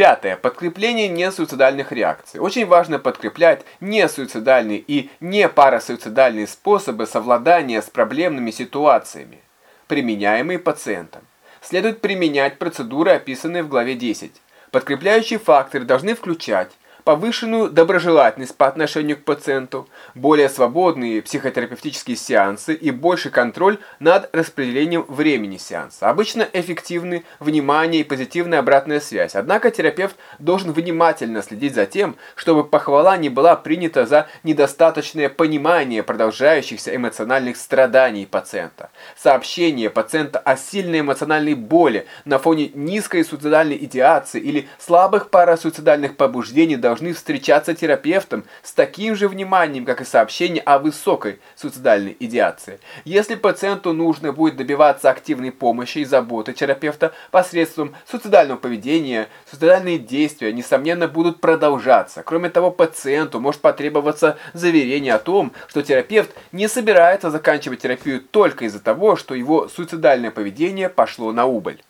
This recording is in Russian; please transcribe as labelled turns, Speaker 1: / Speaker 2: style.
Speaker 1: Пятое. Подкрепление несуицидальных реакций. Очень важно подкреплять несуицидальные и не парасуицидальные способы совладания с проблемными ситуациями, применяемые пациентом. Следует применять процедуры, описанные в главе 10. Подкрепляющие факторы должны включать повышенную доброжелательность по отношению к пациенту, более свободные психотерапевтические сеансы и больший контроль над распределением времени сеанса. Обычно эффективны внимание и позитивная обратная связь. Однако терапевт должен внимательно следить за тем, чтобы похвала не была принята за недостаточное понимание продолжающихся эмоциональных страданий пациента. Сообщение пациента о сильной эмоциональной боли на фоне низкой суицидальной идеации или слабых парасуицидальных побуждений должны встречаться терапевтом с таким же вниманием, как и сообщение о высокой суицидальной идеации. Если пациенту нужно будет добиваться активной помощи и заботы терапевта посредством суицидального поведения, суицидальные действия, несомненно, будут продолжаться. Кроме того, пациенту может потребоваться заверение о том, что терапевт не собирается заканчивать терапию только из-за того, что его суицидальное поведение пошло на убыль.